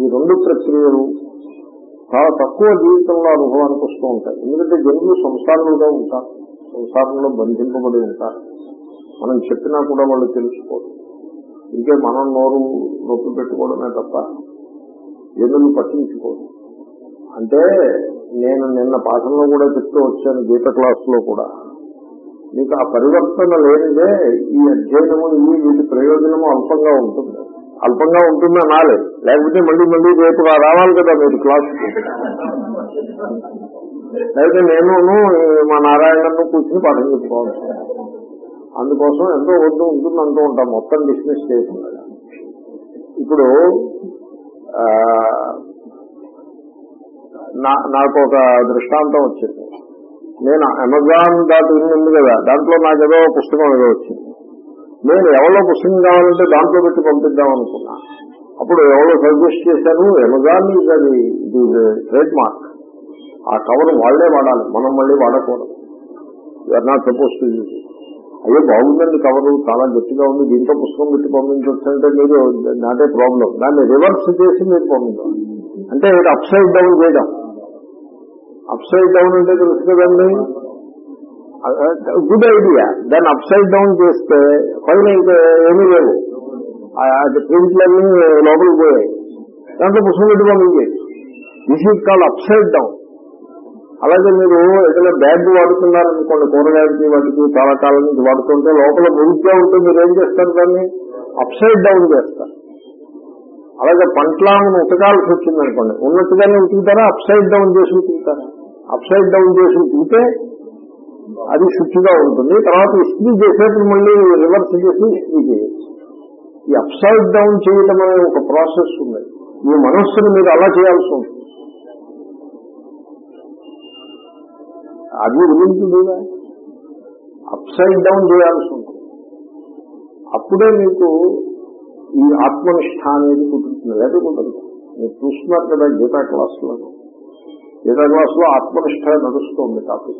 ఈ రెండు ప్రక్రియలు చాలా తక్కువ జీవితంలో అనుభవానికి వస్తూ ఉంటాయి. ఎందుకంటే జనులు సంసారంలో ఉంటారు. సంసారంలో బంధింపబడి ఉంటారు. మనం చెప్పినా కూడా వాళ్ళు తెలుసుకోరు. ఇంకే మనం నోరు నొప్పి పెట్టుకోవడమే తప్ప ఎదురు పట్టించుకోదు అంటే నేను నిన్న పాఠంలో కూడా చెప్తూ వచ్చాను గీత క్లాసులో కూడా. మీకు ఆ పరివర్తన లేనిదే ఈ అధ్యయనము ఇవి వీటి ప్రయోజనము అల్పంగా ఉంటుంది. అల్పంగా ఉంటుంది అనాలి. లేకపోతే మళ్ళీ మళ్ళీ రేపు రావాలి కదా మీరు క్లాస్ అయితే నేను మా నారాయణను కూర్చుని పాఠం చెప్పుకోవాల్సి అందుకోసం ఎంతో వద్దు ఉంటుంది అంటూ ఉంటాం. మొత్తం డిస్మిస్ చేయకుండా. ఇప్పుడు నా- నాకు ఒక దృష్టాంతం వచ్చింది. నేను అమెజాన్ డాట్ ఇన్ ఉంది కదా దాంట్లో నాకు ఏదో పుస్తకం ఏదో వచ్చింది. నేను ఎవరో పుస్తకం కావాలంటే దాంట్లో పెట్టి పంపిద్దాం అనుకున్నా. అప్పుడు ఎవరో సజెస్ట్ చేశారు అమెజాన్ ఇది అది ఇది ట్రేడ్ మార్క్. ఆ కవర్ వాళ్ళే వాడాలి మనం మళ్ళీ వాడకూడదు. You're not suppose to use అయ్యో బాగుందండి కవరు చాలా గట్టిగా ఉంది. దీంతో పుస్తకం పెట్టి పంపించొచ్చంటే మీరు నాటే ప్రాబ్లం దాన్ని రివర్స్ చేసి మీరు పంపించాలి అంటే అప్సైడ్ డౌన్ చేయడం అప్సైడ్ డౌన్ అంటే తెలుసు కదండి? గుడ్ ఐడియా దాన్ని అప్సైడ్ డౌన్ చేస్తే పైన ఇంకా ఏమీ లేవు. ప్రింట్లన్నీ లోపలికి పోయాయి. దాంట్లో పుస్తకం పెట్టి పంపించేది this is call upside down అలాగే మీరు ఏదైనా బ్యాగ్ వాడుతున్నారనుకోండి కూరగాయలకి వాటికి చాలా కాలం నుంచి వాడుతుంటే లోపల మురిగ్గా ఉంటే మీరు ఏం చేస్తారు దాన్ని? అప్సైడ్ డౌన్ చేస్తారు. అలాగే పంటలాలను ఉతకాల్సి వచ్చింది అనుకోండి ఉన్నట్టుగానే ఉతుకుతారా అప్సైడ్ డౌన్ చేసి ఉతుకుతారా అప్సైడ్ డౌన్ చేసి ఉతికితే అది శుచిగా ఉంటుంది. తర్వాత ఇస్త్రీ చేసేప్పుడు మళ్ళీ రివర్స్ చేసి ఇస్త్రీ చేయొచ్చు. ఈ అప్సైడ్ డౌన్ చేయటం అనే ఒక ప్రాసెస్ ఉంది. మీ మనస్సును మీరు అలా చేయాల్సి ఉంటుంది. అది విలించుడుగా అప్ సైడ్ డౌన్ చేయాల్సి ఉంటుంది. అప్పుడే మీకు ఈ ఆత్మనిష్ట అనేది కుదురుతుంది. లేదా కుదరదు. మీరు చూస్తున్నారు కదా గీతా క్లాసులను గీతా క్లాసులో ఆత్మనిష్ట నడుస్తుంది టాపిక్.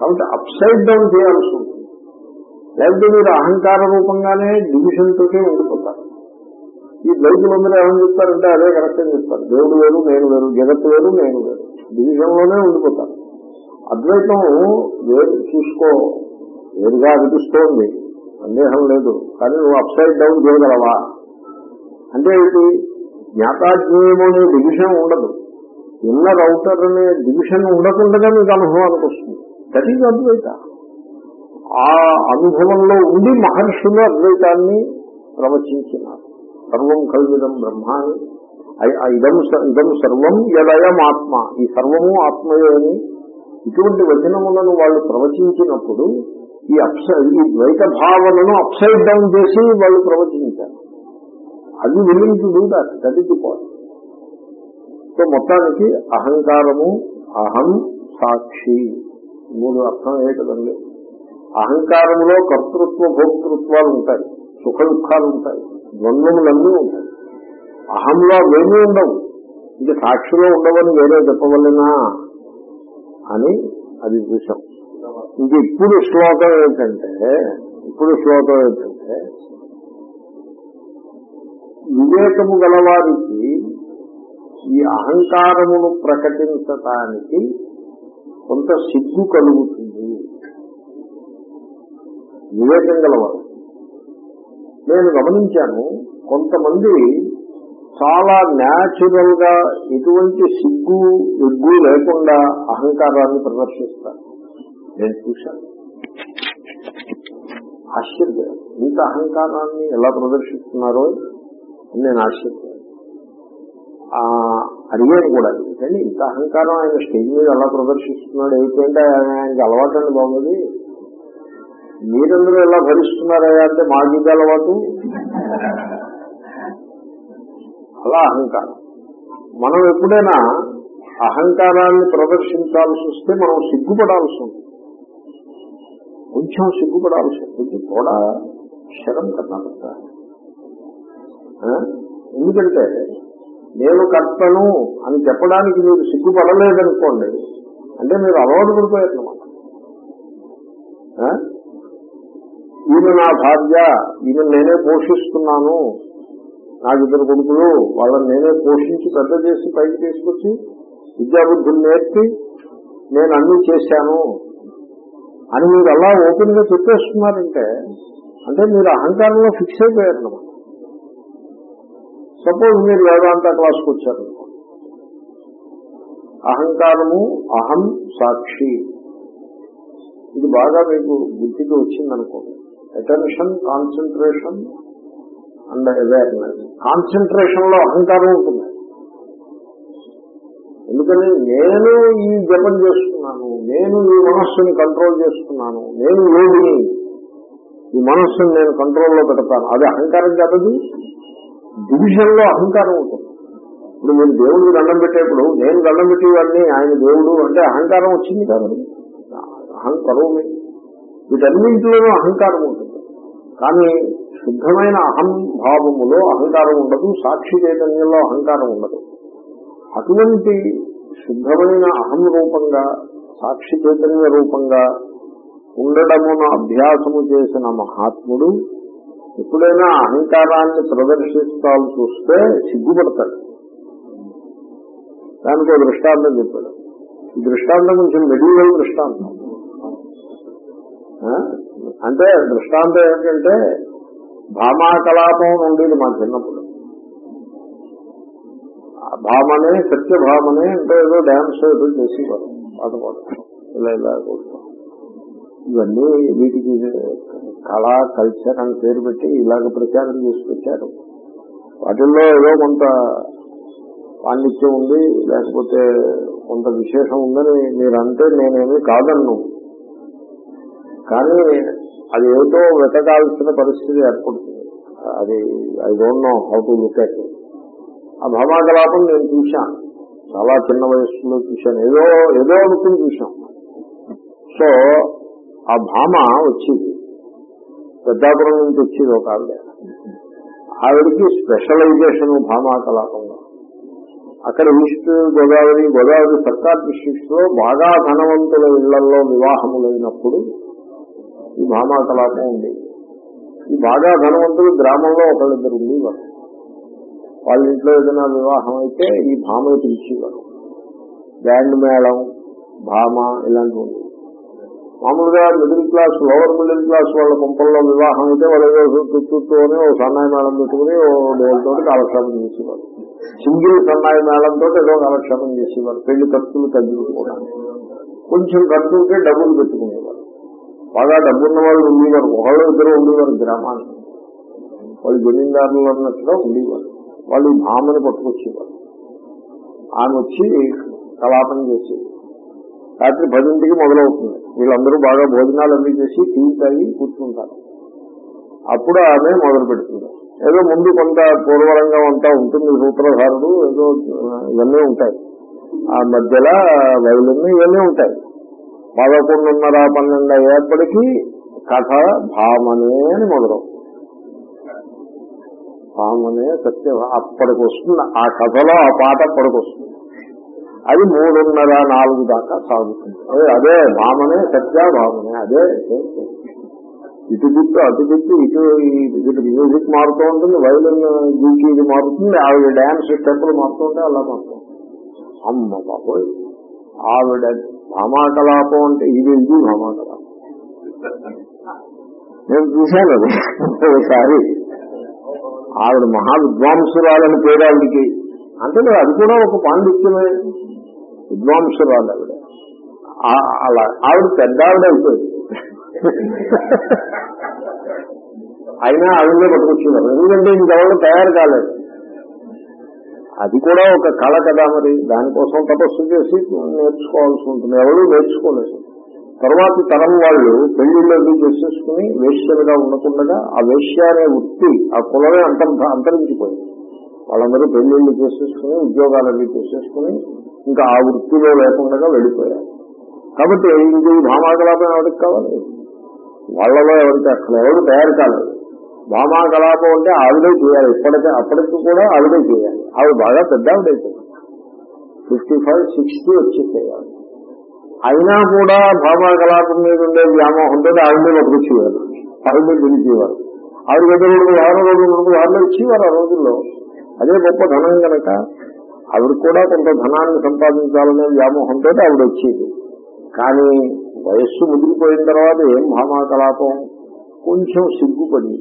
కాబట్టి అప్ సైడ్ డౌన్ చేయాల్సి ఉంటుంది. లేకపోతే మీరు అహంకార రూపంగానే డివిజన్ తోటే ఉండిపోతారు. ఈ ద్వైతులందరూ ఏమని చెప్తారంటే అదే కరెక్ట్ అని చెప్తారు. దేవుడు వేరు నేను వేరు జగత్తు వేరు నేను వేరు. డివిజన్లోనే ఉండిపోతారు. అద్వైతం వేరు చూసుకో. వేరుగా అనిపిస్తోంది. సందేహం లేదు. కానీ నువ్వు అప్ సైడ్ డౌన్ చేయగలవా? అంటే ఏంటి? జ్ఞాతాజ్ఞేయం అనే డివిజన్ ఉండదు. ఇన్నర్ అవుటర్ అనే డివిజన్ ఉండకుండా మీకు అనుభవానికి వస్తుంది. That is Advaita. ఆ అనుభవంలో ఉండి మహర్షులు అద్వైతాన్ని ప్రవచించినారు. సర్వం కల్విదం బ్రహ్మాన్ని ఇదం స- ఇదం సర్వం యదయం ఆత్మ. ఈ సర్వము ఆత్మయే అని ఇటువంటి వచనములను వాళ్ళు ప్రవచించినప్పుడు ఈ అప్స ఈ ద్వైత భావనను అప్సైడ్ డౌన్ చేసి వాళ్ళు ప్రవచించారు. అది willing to do that is so మొత్తానికి అహంకారము అహం సాక్షి మూడు అర్థం ఏ కదండి? అహంకారంలో కర్తృత్వ భోక్తృత్వాలు ఉంటాయి సుఖ దుఃఖాలు ఉంటాయి ద్వంద్వములన్నీ ఉంటాయి. అహంలో అవేమీ ఉండవు. ఇది సాక్షిలో ఉండవని వేరే చెప్పవలనా? అని అది చూసాం ఇంక ఇప్పుడు శ్లోకం ఏంటంటే ఇప్పుడు శ్లోకం ఏంటంటే వివేకము గలవారికి ఈ అహంకారమును ప్రకటించటానికి కొంత సిగ్గు కలుగుతుంది. వివేకం గలవారు. నేను గమనించాను కొంతమంది చాలా న్యాచురల్గా ఎటువంటి సిగ్గు ఎగ్గు లేకుండా అహంకారాన్ని ప్రదర్శిస్తారు. నేను చూశాను. ఆశ్చర్యం ఇంత అహంకారాన్ని ఎలా ప్రదర్శిస్తున్నారో అని నేను ఆశ్చర్యం అడిగాను కూడా ఎందుకంటే ఇంత అహంకారం ఆయన స్టేజ్ మీద ఎలా ప్రదర్శిస్తున్నాడు? ఏంటంటే ఆయనకి అలవాటు అండి బాగుంది మీరందరూ ఎలా భరిస్తున్నారయ్యా అంటే మాకు ఇది అలవాటు. అలా అహంకారం. మనం ఎప్పుడైనా అహంకారాన్ని ప్రదర్శించాల్సి వస్తే మనం సిగ్గుపడాల్సి ఉంటుంది. కొంచెం సిగ్గుపడాల్సి ఉంటుంది. కూడా శరం కన్నా ఎందుకంటే నేను కర్తను అని చెప్పడానికి మీరు సిగ్గుపడలేదనుకోండి అంటే మీరు అలవాటు పడిపోయారన్నమాట ఆ? ఈమె నా భార్య ఈమె నేనే పోషిస్తున్నాను నాకు ఇద్దరు కొడుకులు వాళ్ళని నేనే పోషించి పెద్ద చేసి పైకి తీసుకొచ్చి విద్యాబుద్ధులు నేర్పి నేను అన్ని చేశాను అని మీరు అలా ఓపెన్గా చెప్పేస్తున్నారంటే అంటే మీరు అహంకారంలో ఫిక్స్ అయిపోయారు అనమాట సపోజ్ మీరు వేదాంత క్లాస్కి వచ్చారు. అహంకారము అహం సాక్షి. ఇది బాగా మీకు బుద్ధికి వచ్చిందనుకోండి. అటెన్షన్ కాన్సన్ట్రేషన్ అండ్ అవేర్నెస్ కాన్సన్ట్రేషన్లో అహంకారం ఉంటుంది. ఎందుకని నేను ఈ జపం చేస్తున్నాను నేను ఈ మనస్సుని కంట్రోల్ చేస్తున్నాను నేను యోగిని ఈ మనస్సును నేను కంట్రోల్లో పెడతాను. అది అహంకారం కాదది. డివిజన్లో అహంకారం ఉంటుంది. ఇప్పుడు మీరు దేవుడికి దండం పెట్టేప్పుడు నేను దండం పెట్టేవాడిని ఆయన దేవుడు అంటే అహంకారం వచ్చింది కాదండి అహంకారం వీటన్నింటిలోనూ అహంకారం ఉంటుంది. కానీ శుద్ధమైన అహం భావములో అహంకారం ఉండదు సాక్షి చైతన్యంలో అహంకారం ఉండదు. అటువంటి శుద్ధమైన అహం రూపంగా సాక్షి చైతన్య రూపంగా ఉండడమున అభ్యాసము చేసిన మహాత్ముడు ఎప్పుడైనా అహంకారాన్ని ప్రదర్శిస్తాల్సి వస్తే సిగ్గుపడతాడు. దానికి ఒక దృష్టాంతం చెప్పాడు. ఈ దృష్టాంతం కొంచెం మెడివల్ దృష్టాంతం. అంటే దృష్టాంతం ఏంటంటే భామాకలాపం ఉండేది మా చిన్నప్పుడు. ఆ భామనే సత్యభామనే అంటే ఏదో డ్యాన్స్ ఏదో చేసేవారు పాట పాడతాం ఇలా ఇలా కూర్చోం ఇవన్నీ వీటికి కళ కల్చర్ అని పేరు పెట్టి ఇలాగ ప్రచారం చేసి పెట్టారు. వాటిల్లో ఏదో కొంత పాండిత్యం ఉంది లేకపోతే కొంత విశేషం ఉందని మీరు అంటే నేనేమి కాదన్ను. కానీ అది ఏదో వెతకాల్సిన పరిస్థితి ఏర్పడుతుంది. అది I don't know how to look at ఆ భామాకలాపం నేను చూశాను. చాలా చిన్న వయస్సులో చూశాను. ఏదో ఏదో అనుకుని చూశాం సో ఆ భామ వచ్చింది. పెద్దాపురం నుంచి వచ్చేది ఒక ఆవిడ. ఆవిడకి స్పెషలైజేషన్ భామాకలాపంలో అక్కడ ఈస్ట్ గోదావరి గోదావరి సర్కార్ డిస్ట్రిక్ట్స్లో బాగా ధనవంతుల ఇళ్ళలో వివాహములైనప్పుడు ఈ భామాకలాపం ఉండేది ఈ బాగా ధనవంతులు గ్రామంలో ఒకళ్ళిద్దరు ఉండేవారు వాళ్ళ ఇంట్లో ఏదైనా వివాహం అయితే ఈ భామను పిలిచేవారు. బ్యాండ్ మేళం భామ ఇలాంటివి ఉండేవి. మామూలుగా middle class lower middle class వాళ్ళ కుంపల్లో వివాహం అయితే వాళ్ళు ఏదో చుట్టూతోనే ఓ సన్నాయి మేళం పెట్టుకుని ఓ డోల్తో కాలక్షేపం చేసేవారు. సింగిల్ సన్నాయి మేళంతో ఏదో కాలక్షేపం చేసేవారు. పెళ్ళి ఖర్చులు తగ్గించుకోవడానికి కొంచెం ఖర్చులకే డబ్బులు పెట్టుకునేవారు. బాగా డబ్బున్న వాళ్ళు ఉండేవారు ఒకళ్ళు ఇద్దరు ఉండేవారు గ్రామానికి వాళ్ళు జమీందారులు అన్నట్టుగా ఉండేవారు. వాళ్ళు భామని పట్టుకొచ్చేవారు. ఆమె వచ్చి కలాపం చేసేది. రాత్రి పదింటికి మొదలవుతుంది. వీళ్ళందరూ బాగా భోజనాలు అన్ని చేసి టీ తాగి కూర్చుంటారు. అప్పుడు ఆమె మొదలు పెడుతుంది. ఏదో ముందు కొంత పూర్వరంగం అంతా ఉంటుంది సూత్రధారుడు ఏదో ఇవన్నీ ఉంటాయి. ఆ మధ్యలో వైలన్నీ ఇవన్నీ ఉంటాయి. పదకొండున్నర పన్నెండు అయ్యేప్పటికీ కథ భామనే అని మొదలవుతుంది భామనే సత్య అప్పటికి వస్తుంది. ఆ కథలో ఆ పాట అప్పటికి వస్తుంది. అది మూడున్నర నాలుగు దాకా సాగుతుంది. అదే అదే భామనే సత్య భామనే అదే ఇటు దిక్కు అటు దిక్కు ఇటు ఇటు మ్యూజిక్ మారుతూ ఉంటుంది వైలిన్ గీకి ఇది మారుతుంది ఆవిడ డ్యాన్స్ స్టెప్పులు మారుతుంటే అలా మారుతుంది అమ్మ బాబోయ్ ఆవిడ భామాకలాపం అంటే ఇది ఇది భామాకలాపం నేను చూశాను అది. ఒకసారి ఆవిడ మహా విద్వాంసురాలని పేరు ఆవిడికి. అంటే అది కూడా ఒక పాండిత్యమే. విద్వాంసురాలు ఆవిడ. ఆ- అలా ఆవిడ పెద్ద ఆవిడ అయిపోయింది. అయినా ఆవిడే పట్టుకొచ్చింది. ఎందుకంటే ఇంకెవరు తయారు కాలేదు. అది కూడా ఒక కళ కదా మరి. దానికోసం తపస్సు చేసి నేర్చుకోవాల్సి ఉంటుంది. ఎవరు నేర్చుకోలేదు. తర్వాతి తరం వాళ్ళు పెళ్ళిళ్ళు చేసేసుకుని వేష్యలుగా ఉండకుండగా ఆ వేష్య అనే వృత్తి ఆ కులమే అంతర్ అంతరించిపోయింది. వాళ్ళందరూ పెళ్ళిళ్ళు చేసేసుకుని ఉద్యోగాలు అవి చేసేసుకుని ఇంకా ఆ వృత్తిలో లేకుండా వెళ్ళిపోయారు. కాబట్టి ఇంక ఈ భామాకలాపం ఎవరికి కావాలి? వాళ్ళలో ఎవరికి అక్కడ ఎవరు తయారు కాలేదు. వామాకలాపం అంటే ఆవిడే చేయాలి. ఇప్పటికే అప్పటికి కూడా ఆవిడే చేయాలి. ఆవిడ బాగా పెద్ద ఆవిడైపోయింది ఫిఫ్టీ ఫైవ్ సిక్స్టీ వచ్చేసేయాలి అయినా కూడా భామాకలాపం మీద ఉండే వ్యామోహంతో ఆవిడే పట్టుకొచ్చేవారు ఆవిడే పిలిచేవారు ఆవిడ దగ్గర రెండు వారం రోజులు రెండు వారాలు ఇచ్చేవారు ఆ రోజుల్లో. అదే గొప్ప ధనం కనుక ఆవిడ కూడా కొంత ధనాన్ని సంపాదించాలనే వ్యామోహంతో ఆవిడ వచ్చేది. కానీ వయస్సు ముదిరిపోయిన తర్వాత ఏం భామాకలాపం కొంచెం సిగ్గుపడి